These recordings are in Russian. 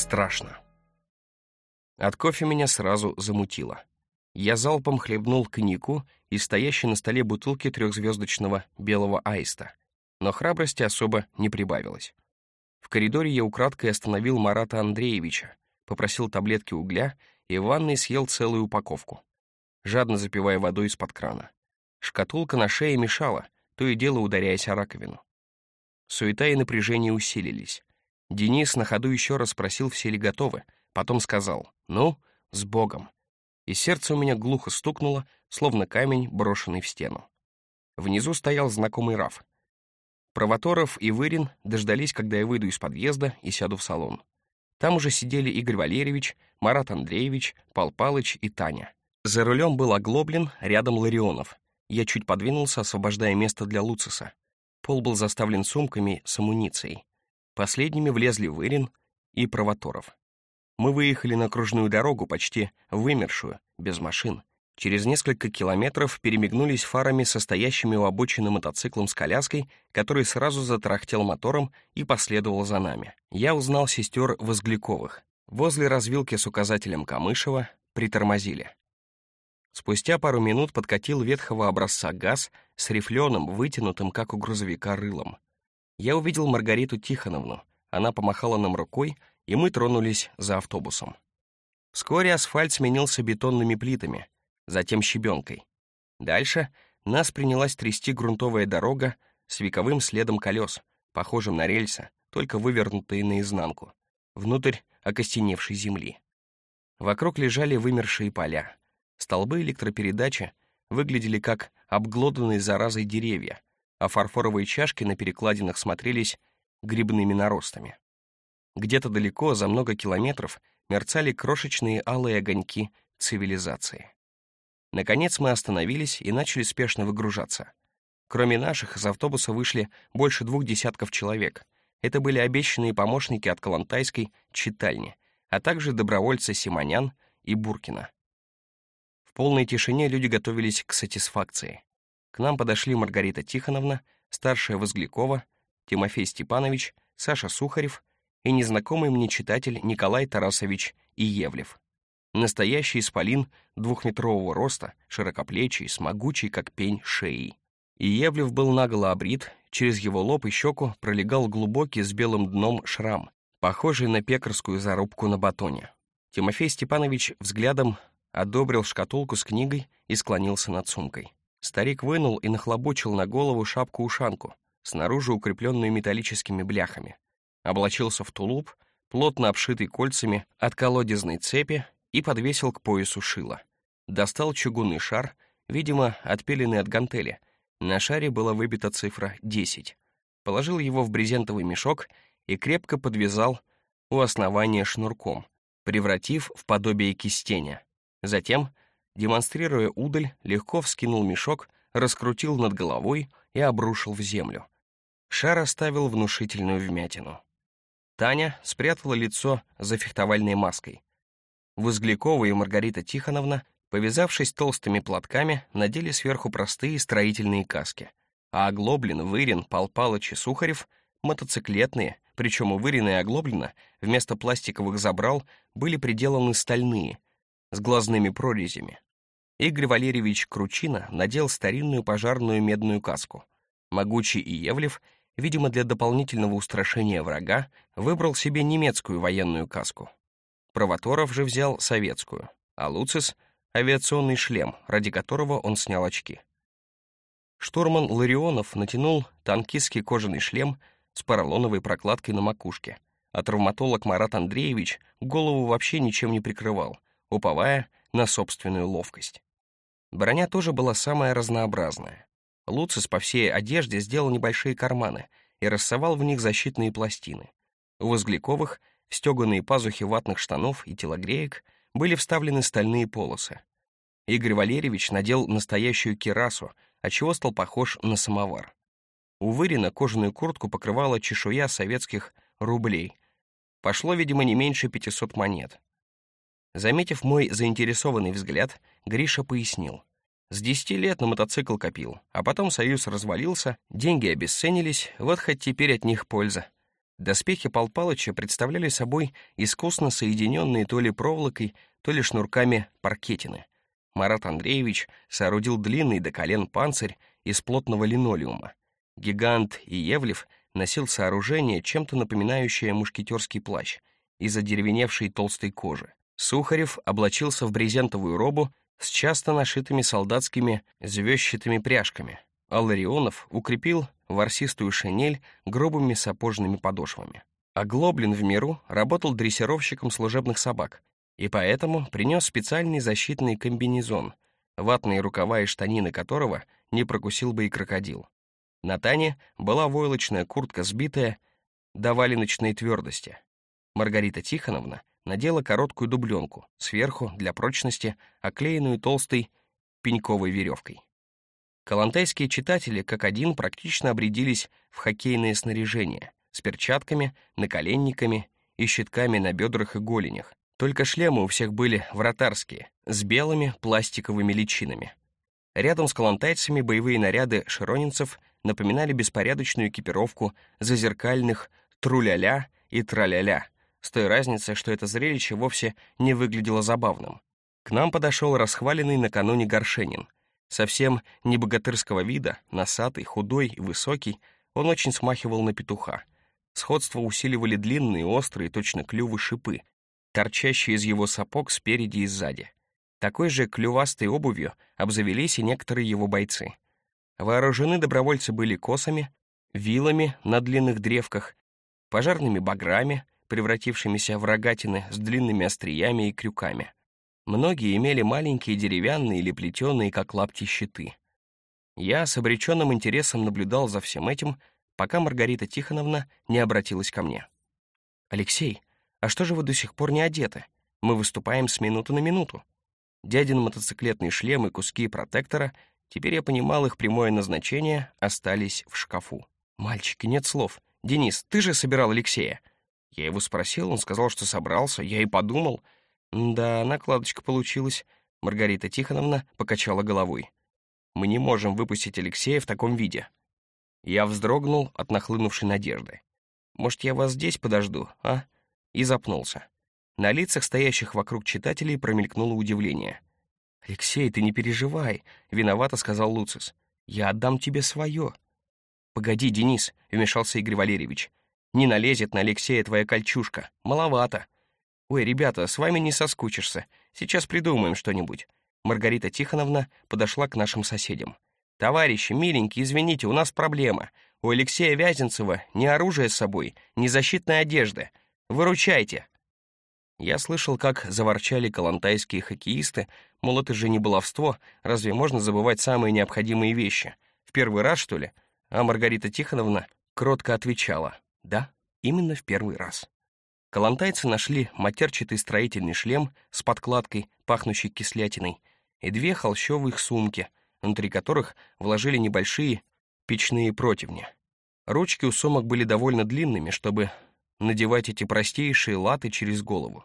Страшно. От кофе меня сразу замутило. Я залпом хлебнул коньяку из стоящей на столе бутылки трехзвездочного белого аиста, но храбрости особо не прибавилось. В коридоре я украдкой остановил Марата Андреевича, попросил таблетки угля и в ванной съел целую упаковку, жадно запивая водой из-под крана. Шкатулка на шее мешала, то и дело ударяясь о раковину. Суета и напряжение усилились. Денис на ходу еще раз спросил, все ли готовы, потом сказал «Ну, с Богом!» И сердце у меня глухо стукнуло, словно камень, брошенный в стену. Внизу стоял знакомый Раф. Провоторов и Вырин дождались, когда я выйду из подъезда и сяду в салон. Там уже сидели Игорь Валерьевич, Марат Андреевич, Пал Палыч и Таня. За рулем был оглоблен, рядом Ларионов. Я чуть подвинулся, освобождая место для Луциса. Пол был заставлен сумками с амуницией. Последними влезли Вырин и Провоторов. Мы выехали на окружную дорогу, почти вымершую, без машин. Через несколько километров перемигнулись фарами состоящими у обочины мотоциклом с коляской, который сразу затрахтел мотором и последовал за нами. Я узнал сестер Возгляковых. Возле развилки с указателем Камышева притормозили. Спустя пару минут подкатил ветхого образца газ с рифленым, вытянутым, как у грузовика, рылом. Я увидел Маргариту Тихоновну. Она помахала нам рукой, и мы тронулись за автобусом. Вскоре асфальт сменился бетонными плитами — затем щебенкой. Дальше нас принялась трясти грунтовая дорога с вековым следом колес, похожим на рельсы, только вывернутые наизнанку, внутрь окостеневшей земли. Вокруг лежали вымершие поля. Столбы электропередачи выглядели как обглоданные заразой деревья, а фарфоровые чашки на перекладинах смотрелись грибными наростами. Где-то далеко, за много километров, мерцали крошечные алые огоньки цивилизации. Наконец мы остановились и начали спешно выгружаться. Кроме наших, из автобуса вышли больше двух десятков человек. Это были обещанные помощники от Калантайской читальни, а также добровольцы Симонян и Буркина. В полной тишине люди готовились к сатисфакции. К нам подошли Маргарита Тихоновна, старшая Возглякова, Тимофей Степанович, Саша Сухарев и незнакомый мне читатель Николай Тарасович Иевлев. Настоящий исполин двухметрового роста, широкоплечий, с могучей, как пень, шеей. И Евлев был наголо обрит, через его лоб и щеку пролегал глубокий с белым дном шрам, похожий на пекарскую зарубку на батоне. Тимофей Степанович взглядом одобрил шкатулку с книгой и склонился над сумкой. Старик вынул и нахлобучил на голову шапку-ушанку, снаружи укрепленную металлическими бляхами. Облачился в тулуп, плотно обшитый кольцами от колодезной цепи и подвесил к поясу шило. Достал чугунный шар, видимо, отпиленный от гантели. На шаре была выбита цифра 10. Положил его в брезентовый мешок и крепко подвязал у основания шнурком, превратив в подобие кистеня. Затем, демонстрируя удаль, легко вскинул мешок, раскрутил над головой и обрушил в землю. Шар оставил внушительную вмятину. Таня спрятала лицо за фехтовальной маской. Возглякова и Маргарита Тихоновна, повязавшись толстыми платками, надели сверху простые строительные каски. А Оглоблин, Вырин, Пал и Сухарев — мотоциклетные, причем у Вырина и Оглоблина вместо пластиковых забрал были приделаны стальные, с глазными прорезями. Игорь Валерьевич Кручина надел старинную пожарную медную каску. Могучий и Евлев, видимо, для дополнительного устрашения врага, выбрал себе немецкую военную каску. Провоторов же взял советскую, а Луцис — авиационный шлем, ради которого он снял очки. Штурман Ларионов натянул танкистский кожаный шлем с поролоновой прокладкой на макушке, а травматолог Марат Андреевич голову вообще ничем не прикрывал, уповая на собственную ловкость. Броня тоже была самая разнообразная. Луцис по всей одежде сделал небольшие карманы и рассовал в них защитные пластины. У Возгляковых в стеганые пазухи ватных штанов и телогреек были вставлены стальные полосы. Игорь Валерьевич надел настоящую кирасу, отчего стал похож на самовар. У Вырина кожаную куртку покрывала чешуя советских рублей. Пошло, видимо, не меньше 500 монет. Заметив мой заинтересованный взгляд, Гриша пояснил. С десяти лет на мотоцикл копил, а потом союз развалился, деньги обесценились, вот хоть теперь от них польза. Доспехи Пал Палыча представляли собой искусно соединенные то ли проволокой, то ли шнурками паркетины. Марат Андреевич соорудил длинный до колен панцирь из плотного линолеума. Гигант Иевлев носил сооружение, чем-то напоминающее мушкетерский плащ, из одеревеневшей толстой кожи. Сухарев облачился в брезентовую робу с часто нашитыми солдатскими звездчатыми пряжками, а Ларионов укрепил ворсистую шинель грубыми сапожными подошвами. Глоблин в миру работал дрессировщиком служебных собак, и поэтому принес специальный защитный комбинезон, ватные рукава и штанины которого не прокусил бы и крокодил. На Тане была войлочная куртка сбитая до валеночной твердости. Маргарита Тихоновна надела короткую дубленку, сверху, для прочности, оклеенную толстой пеньковой веревкой. Калантайские читатели как один практично обрядились в хоккейное снаряжение с перчатками, наколенниками и щитками на бедрах и голенях. Только шлемы у всех были вратарские, с белыми пластиковыми личинами. Рядом с калантайцами боевые наряды широнинцев напоминали беспорядочную экипировку зазеркальных труляля и траляля, с той разницей, что это зрелище вовсе не выглядело забавным. К нам подошел расхваленный накануне Горшенин. Совсем не богатырского вида, носатый, худой высокий, он очень смахивал на петуха. Сходство усиливали длинные, острые, точно клювы шипы, торчащие из его сапог спереди и сзади. Такой же клювастой обувью обзавелись и некоторые его бойцы. Вооружены добровольцы были косами, вилами на длинных древках, пожарными баграми, превратившимися в рогатины с длинными остриями и крюками. Многие имели маленькие деревянные или плетеные, как лапти, щиты. Я с обреченным интересом наблюдал за всем этим, пока Маргарита Тихоновна не обратилась ко мне. «Алексей, а что же вы до сих пор не одеты? Мы выступаем с минуты на минуту». Дядин мотоциклетный шлем и куски протектора, теперь я понимал их прямое назначение, остались в шкафу. «Мальчики, нет слов. Денис, ты же собирал Алексея?» Я его спросил, он сказал, что собрался, я и подумал. Да, накладочка получилась. Маргарита Тихоновна покачала головой. Мы не можем выпустить Алексея в таком виде. Я вздрогнул от нахлынувшей надежды. Может, я вас здесь подожду, а? И запнулся. На лицах стоящих вокруг читателей промелькнуло удивление. «Алексей, ты не переживай», — виновато сказал Луцис. «Я отдам тебе свое». «Погоди, Денис», — вмешался Игорь Валерьевич. «Не налезет на Алексея твоя кольчушка. Маловато». «Ой, ребята, с вами не соскучишься. Сейчас придумаем что-нибудь». Маргарита Тихоновна подошла к нашим соседям. «Товарищи, миленькие, извините, у нас проблема. У Алексея Вязенцева ни оружия с собой, ни защитной одежды. Выручайте!» Я слышал, как заворчали калантайские хоккеисты, мол, это же не баловство, разве можно забывать самые необходимые вещи? В первый раз, что ли? А Маргарита Тихоновна кротко отвечала, да, именно в первый раз. Калантайцы нашли матерчатый строительный шлем с подкладкой, пахнущей кислятиной, и две холщовых сумки, внутри которых вложили небольшие печные противни. Ручки у сумок были довольно длинными, чтобы надевать эти простейшие латы через голову.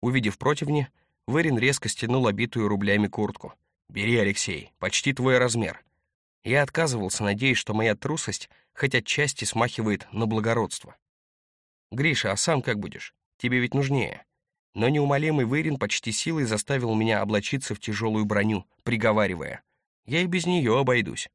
Увидев противни, Вырин резко стянул обитую рублями куртку. «Бери, Алексей, почти твой размер». Я отказывался, надеясь, что моя трусость хоть отчасти смахивает на благородство. «Гриша, а сам как будешь? Тебе ведь нужнее». Но неумолимый Вырин почти силой заставил меня облачиться в тяжелую броню, приговаривая. «Я и без нее обойдусь».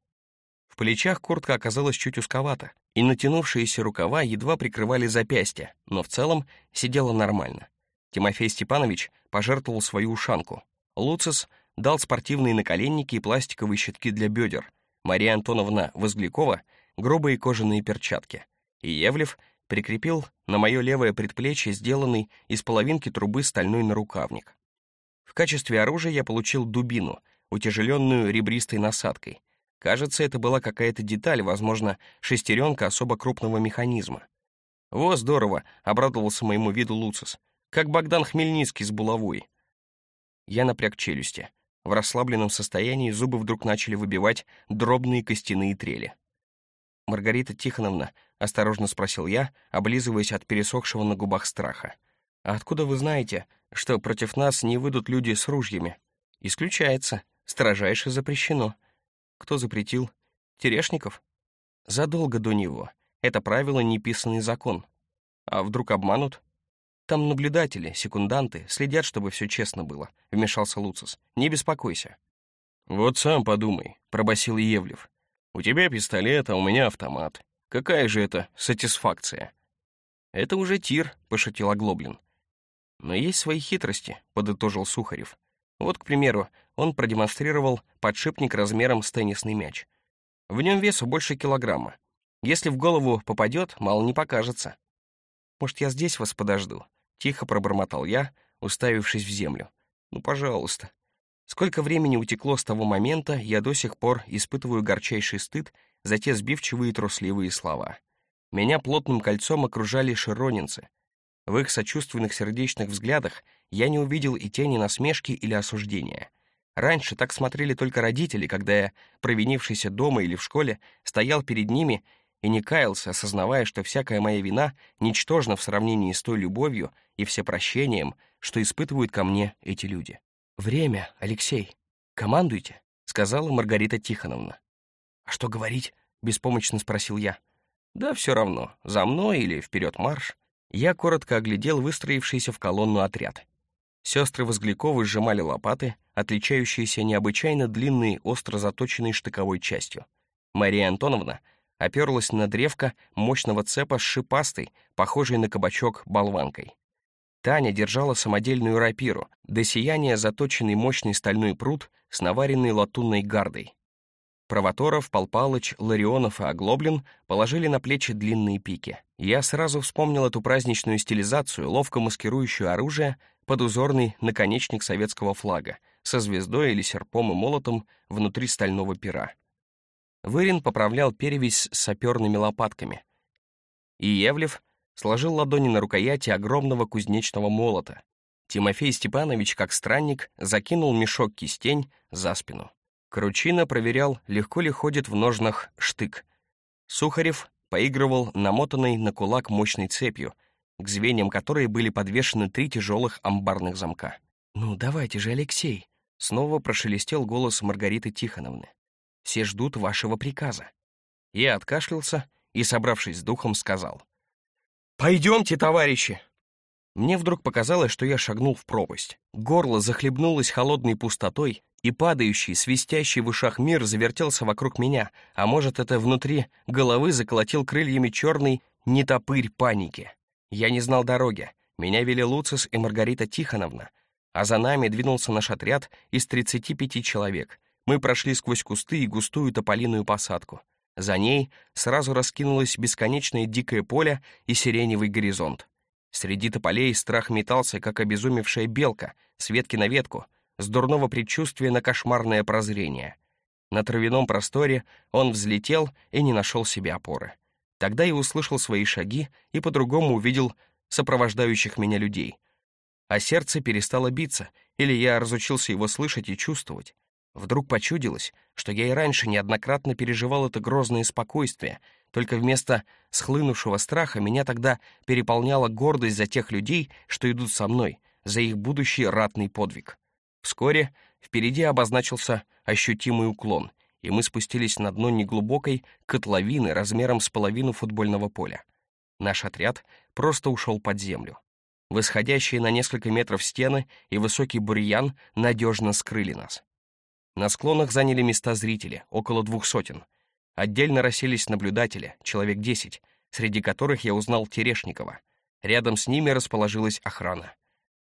В плечах куртка оказалась чуть узковата, и натянувшиеся рукава едва прикрывали запястья, но в целом сидела нормально. Тимофей Степанович пожертвовал свою ушанку. Луцис дал спортивные наколенники и пластиковые щитки для бедер. Мария Антоновна Возглякова — грубые кожаные перчатки. И Евлев прикрепил на мое левое предплечье сделанный из половинки трубы стальной нарукавник. В качестве оружия я получил дубину, утяжеленную ребристой насадкой. Кажется, это была какая-то деталь, возможно, шестеренка особо крупного механизма. «Во, здорово!» — обрадовался моему виду Луцис как Богдан Хмельницкий с булавой. Я напряг челюсти. В расслабленном состоянии зубы вдруг начали выбивать дробные костяные трели. «Маргарита Тихоновна», — осторожно спросил я, облизываясь от пересохшего на губах страха. «А откуда вы знаете, что против нас не выйдут люди с ружьями?» «Исключается. Строжайше запрещено». «Кто запретил? Терешников?» «Задолго до него. Это правило — неписанный закон. А вдруг обманут? Там наблюдатели, секунданты, следят, чтобы все честно было, вмешался Луцис. Не беспокойся. Вот сам подумай, пробасил Евлев. У тебя пистолет, а у меня автомат. Какая же это сатисфакция? Это уже тир, пошутил Оглоблин. Но есть свои хитрости, подытожил Сухарев. Вот, к примеру, он продемонстрировал подшипник размером с теннисный мяч. В нем весу больше килограмма. Если в голову попадет, мало не покажется. «Может, я здесь вас подожду?» — тихо пробормотал я, уставившись в землю. «Ну, пожалуйста». Сколько времени утекло с того момента, я до сих пор испытываю горчайший стыд за те сбивчивые трусливые слова. Меня плотным кольцом окружали широнинцы. В их сочувственных сердечных взглядах я не увидел и тени насмешки или осуждения. Раньше так смотрели только родители, когда я, провинившийся дома или в школе, стоял перед ними и не каялся, осознавая, что всякая моя вина ничтожна в сравнении с той любовью и всепрощением, что испытывают ко мне эти люди. «Время, Алексей. Командуйте», — сказала Маргарита Тихоновна. «А что говорить?» — беспомощно спросил я. «Да все равно, за мной или вперед марш». Я коротко оглядел выстроившийся в колонну отряд. Сестры Возгляковы сжимали лопаты, отличающиеся необычайно длинной, остро заточенной штыковой частью. Мария Антоновна оперлась на древко мощного цепа с шипастой, похожей на кабачок, болванкой. Таня держала самодельную рапиру, до сияния заточенный мощный стальной пруд с наваренной латунной гардой. Провоторов, Пал Палыч, Ларионов и Оглоблин положили на плечи длинные пики. Я сразу вспомнил эту праздничную стилизацию, ловко маскирующую оружие под узорный наконечник советского флага со звездой или серпом и молотом внутри стального пера. Вырин поправлял перевязь саперными лопатками. И Евлев сложил ладони на рукояти огромного кузнечного молота. Тимофей Степанович, как странник, закинул мешок кистень за спину. Кручина проверял, легко ли ходит в ножнах штык. Сухарев поигрывал намотанной на кулак мощной цепью, к звеньям которой были подвешены три тяжелых амбарных замка. «Ну, давайте же, Алексей!» — снова прошелестел голос Маргариты Тихоновны. «Все ждут вашего приказа». Я откашлялся и, собравшись с духом, сказал. «Пойдемте, товарищи!» Мне вдруг показалось, что я шагнул в пропасть. Горло захлебнулось холодной пустотой, и падающий, свистящий в ушах мир завертелся вокруг меня, а может, это внутри головы заколотил крыльями черный нетопырь паники. Я не знал дороги. Меня вели Луцис и Маргарита Тихоновна, а за нами двинулся наш отряд из 35 человек. Мы прошли сквозь кусты и густую тополиную посадку. За ней сразу раскинулось бесконечное дикое поле и сиреневый горизонт. Среди тополей страх метался, как обезумевшая белка, с ветки на ветку, с дурного предчувствия на кошмарное прозрение. На травяном просторе он взлетел и не нашел себе опоры. Тогда я услышал свои шаги и по-другому увидел сопровождающих меня людей. А сердце перестало биться, или я разучился его слышать и чувствовать. Вдруг почудилось, что я и раньше неоднократно переживал это грозное спокойствие, только вместо схлынувшего страха меня тогда переполняла гордость за тех людей, что идут со мной, за их будущий ратный подвиг. Вскоре впереди обозначился ощутимый уклон, и мы спустились на дно неглубокой котловины размером с половину футбольного поля. Наш отряд просто ушел под землю. Восходящие на несколько метров стены и высокий бурьян надежно скрыли нас. На склонах заняли места зрители, около двух сотен. Отдельно расселись наблюдатели, человек десять, среди которых я узнал Терешникова. Рядом с ними расположилась охрана.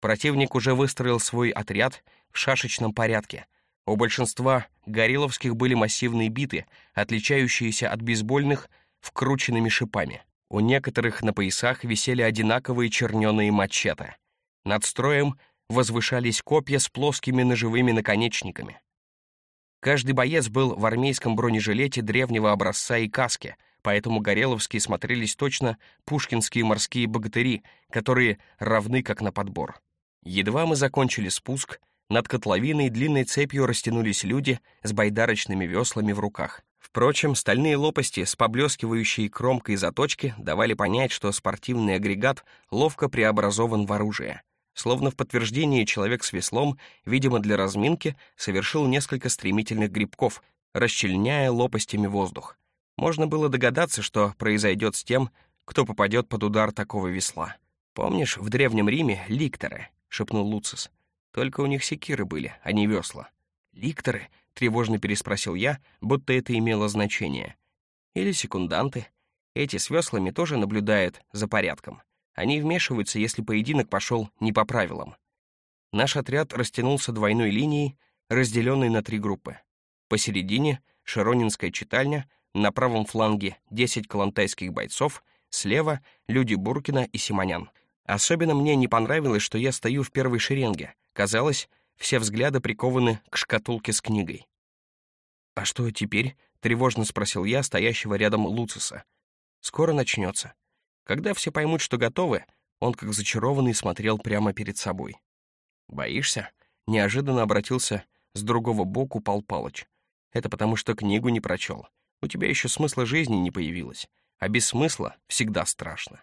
Противник уже выстроил свой отряд в шашечном порядке. У большинства гориловских были массивные биты, отличающиеся от бейсбольных вкрученными шипами. У некоторых на поясах висели одинаковые черненые мачете. Над строем возвышались копья с плоскими ножевыми наконечниками. Каждый боец был в армейском бронежилете древнего образца и каске, поэтому гореловские смотрелись точно пушкинские морские богатыри, которые равны как на подбор. Едва мы закончили спуск, над котловиной длинной цепью растянулись люди с байдарочными веслами в руках. Впрочем, стальные лопасти с поблескивающей кромкой заточки давали понять, что спортивный агрегат ловко преобразован в оружие. Словно в подтверждение человек с веслом, видимо, для разминки, совершил несколько стремительных грибков, расчленяя лопастями воздух. Можно было догадаться, что произойдет с тем, кто попадет под удар такого весла. Помнишь, в Древнем Риме ликторы, — шепнул Луцис. Только у них секиры были, а не весла. Ликторы? — тревожно переспросил я, будто это имело значение. Или секунданты. Эти с веслами тоже наблюдают за порядком. Они вмешиваются, если поединок пошел не по правилам. Наш отряд растянулся двойной линией, разделенной на три группы. Посередине — Широнинская читальня, на правом фланге — 10 калантайских бойцов, слева — люди Буркина и Симонян. Особенно мне не понравилось, что я стою в первой шеренге. Казалось, все взгляды прикованы к шкатулке с книгой. «А что теперь?» — тревожно спросил я стоящего рядом Луциса. «Скоро начнется. Когда все поймут, что готовы, он как зачарованный смотрел прямо перед собой. «Боишься?» — неожиданно обратился с другого боку Пал Палыч. «Это потому, что книгу не прочел. У тебя еще смысла жизни не появилось, а без смысла всегда страшно».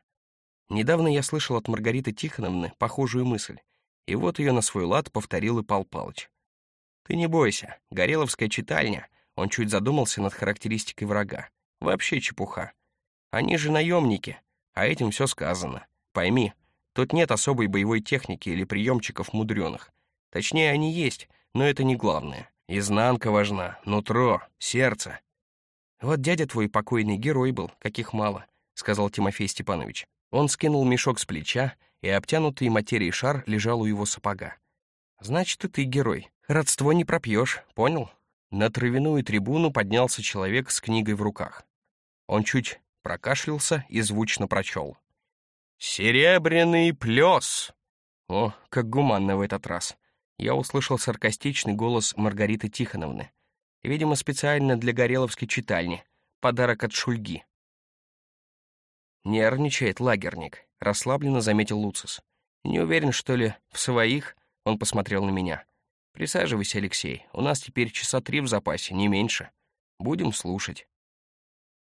Недавно я слышал от Маргариты Тихоновны похожую мысль, и вот ее на свой лад повторил и Пал Палыч. «Ты не бойся, Гореловская читальня», он чуть задумался над характеристикой врага. «Вообще чепуха. Они же наемники, а этим все сказано. Пойми, тут нет особой боевой техники или приемчиков мудреных. Точнее, они есть, но это не главное. Изнанка важна, нутро, сердце. Вот дядя твой покойный герой был, каких мало, сказал Тимофей Степанович. Он скинул мешок с плеча, и обтянутый материей шар лежал у его сапога. «Значит, и ты герой. Родство не пропьешь, понял?» На травяную трибуну поднялся человек с книгой в руках. Он чуть прокашлялся и звучно прочел. «Серебряный плес!» О, как гуманно в этот раз. Я услышал саркастичный голос Маргариты Тихоновны. Видимо, специально для Гореловской читальни. Подарок от Шульги. Нервничает лагерник, расслабленно заметил Луцис. Не уверен, что ли, в своих? Он посмотрел на меня. Присаживайся, Алексей. У нас теперь часа три в запасе, не меньше. Будем слушать.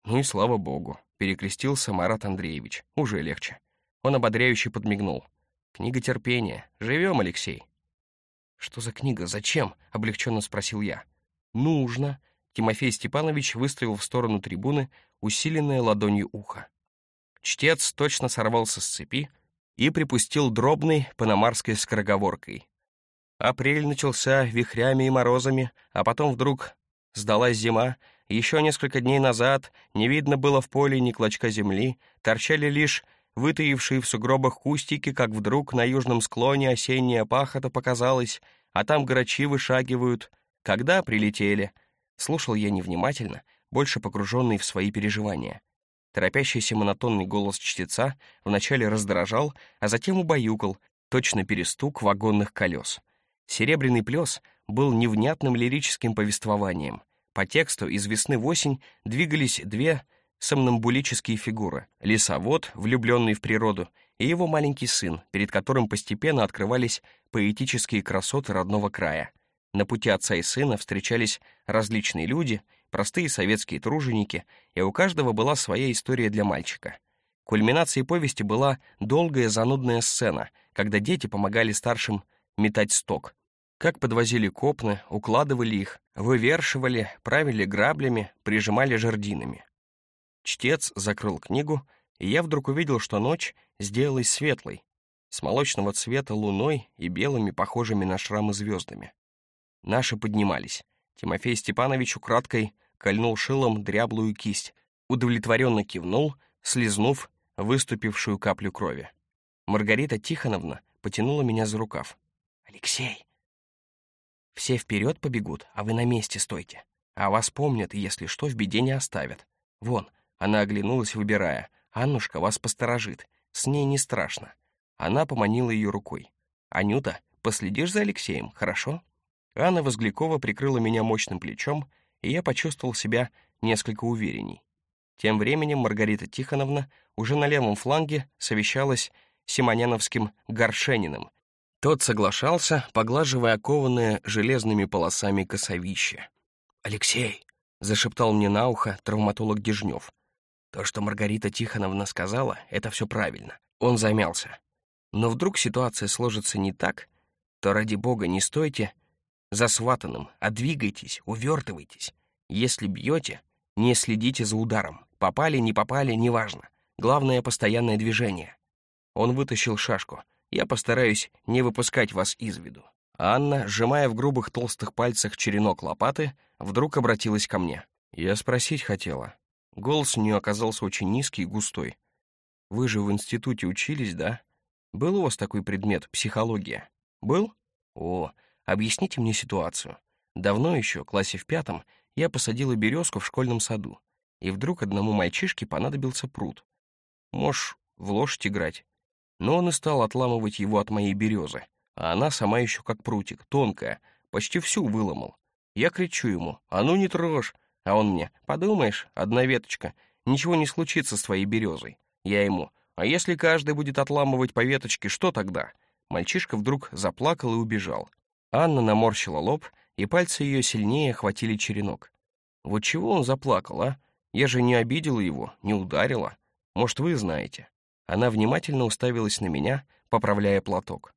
Ну и слава богу, перекрестился Марат Андреевич. Уже легче. Он ободряюще подмигнул. Книга терпения. Живем, Алексей. Что за книга? Зачем? облегченно спросил я. Нужно. Тимофей Степанович выставил в сторону трибуны усиленное ладонью ухо. Чтец точно сорвался с цепи и припустил дробной паномарской скороговоркой. Апрель начался вихрями и морозами, а потом вдруг сдалась зима. Еще несколько дней назад не видно было в поле ни клочка земли, торчали лишь вытаившие в сугробах кустики, как вдруг на южном склоне осенняя пахота показалась, а там грачи вышагивают. Когда прилетели? Слушал я невнимательно, больше погруженный в свои переживания. Торопящийся монотонный голос чтеца вначале раздражал, а затем убаюкал, точно перестук вагонных колес. «Серебряный плес» был невнятным лирическим повествованием. По тексту из весны в осень двигались две сомнамбулические фигуры — лесовод, влюбленный в природу, и его маленький сын, перед которым постепенно открывались поэтические красоты родного края. На пути отца и сына встречались различные люди, простые советские труженики, и у каждого была своя история для мальчика. Кульминацией повести была долгая занудная сцена, когда дети помогали старшим метать сток. Как подвозили копны, укладывали их, вывершивали, правили граблями, прижимали жердинами. Чтец закрыл книгу, и я вдруг увидел, что ночь сделалась светлой, с молочного цвета луной и белыми, похожими на шрамы звездами. Наши поднимались. Тимофей Степанович украдкой кольнул шилом дряблую кисть, удовлетворенно кивнул, слезнув выступившую каплю крови. Маргарита Тихоновна потянула меня за рукав. «Алексей!» «Все вперед побегут, а вы на месте стойте. А вас помнят, если что, в беде не оставят. Вон, она оглянулась, выбирая. «Аннушка вас посторожит. С ней не страшно». Она поманила ее рукой. «Анюта, последишь за Алексеем, хорошо?» Анна Возглякова прикрыла меня мощным плечом, и я почувствовал себя несколько уверенней. Тем временем Маргарита Тихоновна уже на левом фланге совещалась с Симоняновским Горшениным. Тот соглашался, поглаживая окованное железными полосами косовище. «Алексей!» — зашептал мне на ухо травматолог Дежнев. «То, что Маргарита Тихоновна сказала, это все правильно». Он замялся. «Но вдруг ситуация сложится не так, то ради бога не стойте засватанным, а двигайтесь, увертывайтесь. Если бьете, не следите за ударом. Попали, не попали, неважно. Главное — постоянное движение. Он вытащил шашку. Я постараюсь не выпускать вас из виду. Анна, сжимая в грубых толстых пальцах черенок лопаты, вдруг обратилась ко мне. Я спросить хотела. Голос у нее оказался очень низкий и густой. «Вы же в институте учились, да? Был у вас такой предмет — психология? Был? О, объясните мне ситуацию. Давно еще, классе в пятом, я посадила березку в школьном саду, и вдруг одному мальчишке понадобился пруд. Можешь в лошадь играть. Но он и стал отламывать его от моей березы, а она сама еще как прутик, тонкая, почти всю выломал. Я кричу ему, а ну не трожь, а он мне, подумаешь, одна веточка, ничего не случится с твоей березой. Я ему, а если каждый будет отламывать по веточке, что тогда? Мальчишка вдруг заплакал и убежал. Анна наморщила лоб, и пальцы ее сильнее охватили черенок. Вот чего он заплакал, а? Я же не обидела его, не ударила. Может, вы знаете. Она внимательно уставилась на меня, поправляя платок.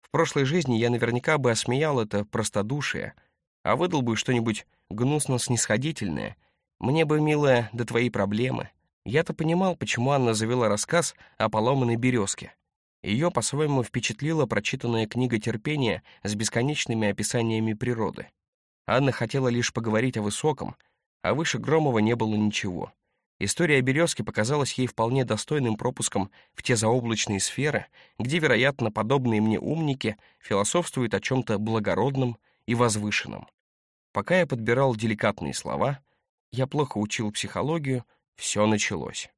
В прошлой жизни я наверняка бы осмеял это простодушие, а выдал бы что-нибудь гнусно-снисходительное. Мне бы, милая, до твоей проблемы. Я-то понимал, почему Анна завела рассказ о поломанной березке. Ее по-своему впечатлила прочитанная книга терпения с бесконечными описаниями природы. Анна хотела лишь поговорить о высоком, а выше Громова не было ничего. История березки показалась ей вполне достойным пропуском в те заоблачные сферы, где, вероятно, подобные мне умники философствуют о чем-то благородном и возвышенном. Пока я подбирал деликатные слова, я плохо учил психологию, все началось.